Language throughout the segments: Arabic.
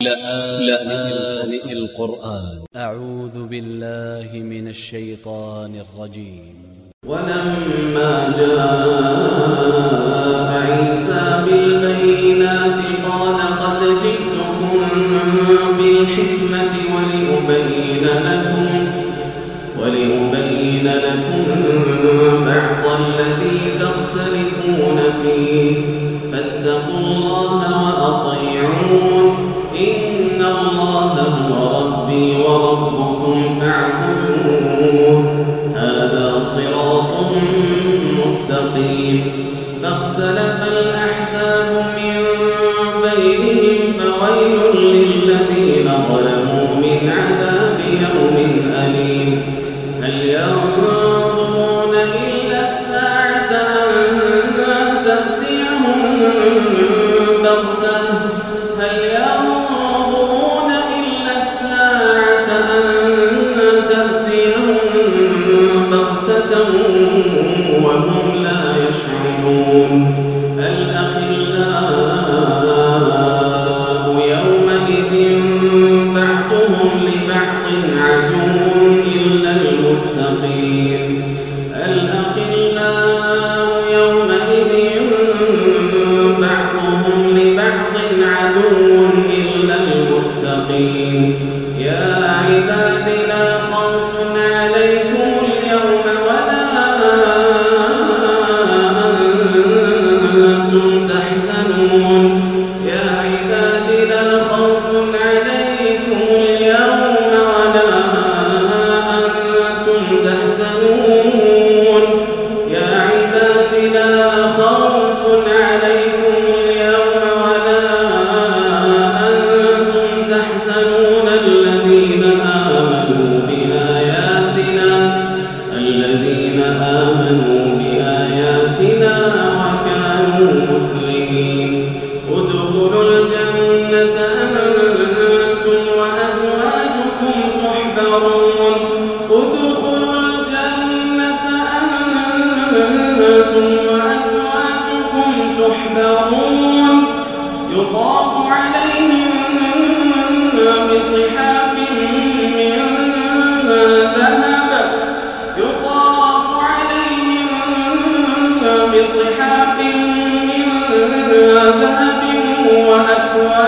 لآن القرآن. أ ع و ذ ب ا ل ل ه من ا ل ش ي ط ا ن ا ل ج ي م ولما جاء عيسى بالبينات قال قد جئتكم بالحكمة ولأبين لكم ولأبين لكم بعض الذي تختلفون فيه. فاتقوا الله بينهم فويل للذين ظلموا من عذاب يوم بصحاف من ذهب وأكواب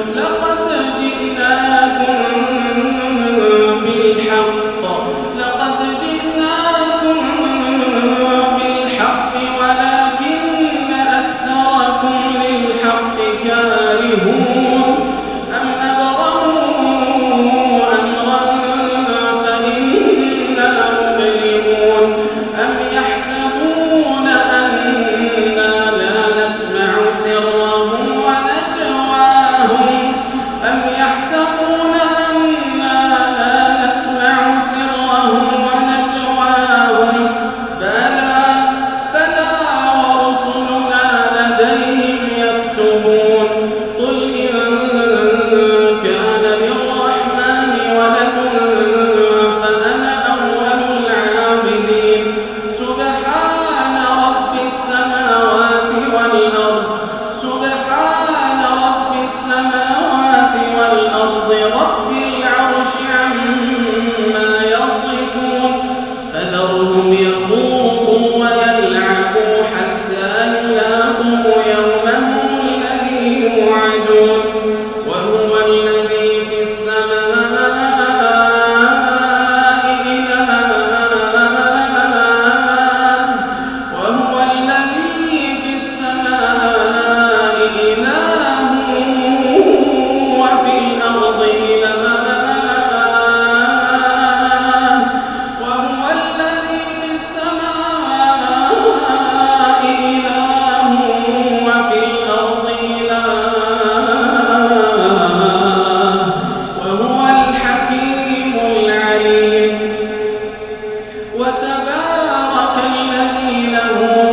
مطلقا وتبارك الذي له